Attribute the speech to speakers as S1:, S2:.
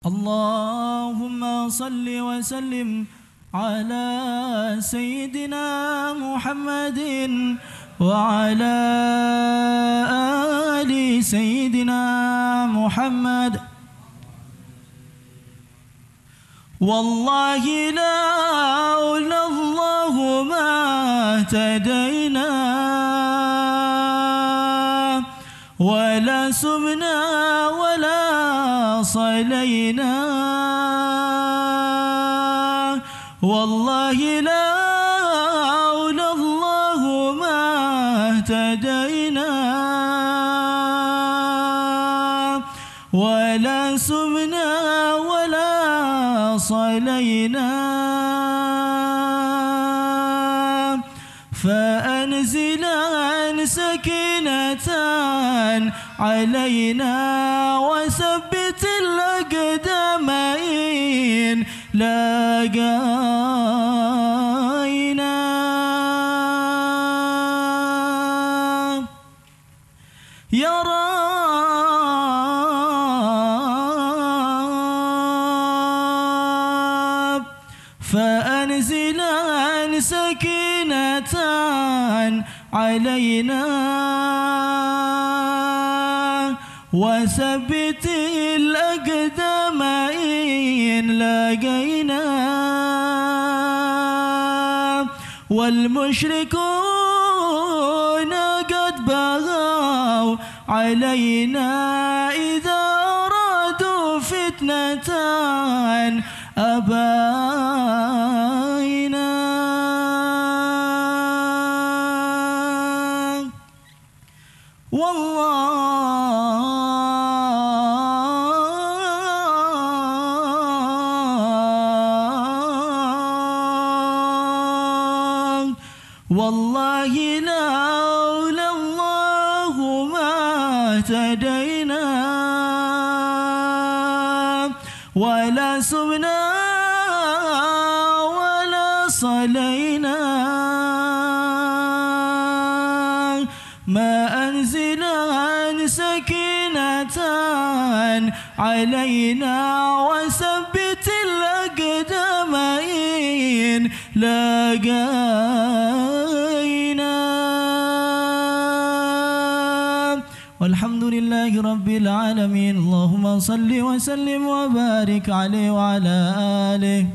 S1: اللهم صل وسلم على سيدنا محمد وعلى آل سيدنا محمد. والله لا أولى الله ما اهتدينا ولا ولا صلينا والله لا أولى الله ما اهتدينا. ولا سمنا ولا صلينا. فأنزلا سكينة علينا وثبت الأقدمين لقينا. يا رب فأنزلا سكينة علينا. وثبت الأقدمين لقينا والمشركون قد بغوا علينا إذا أرادوا فتنة أبينا. والله والله لولا الله ما اهتدينا ولا سمنا ولا صلينا. ما أنزلا سكينة علينا وثبت الأقدمين. لقينا والحمد لله رب العالمين. اللهم صل وسلم وبارك عليه وعلى آله.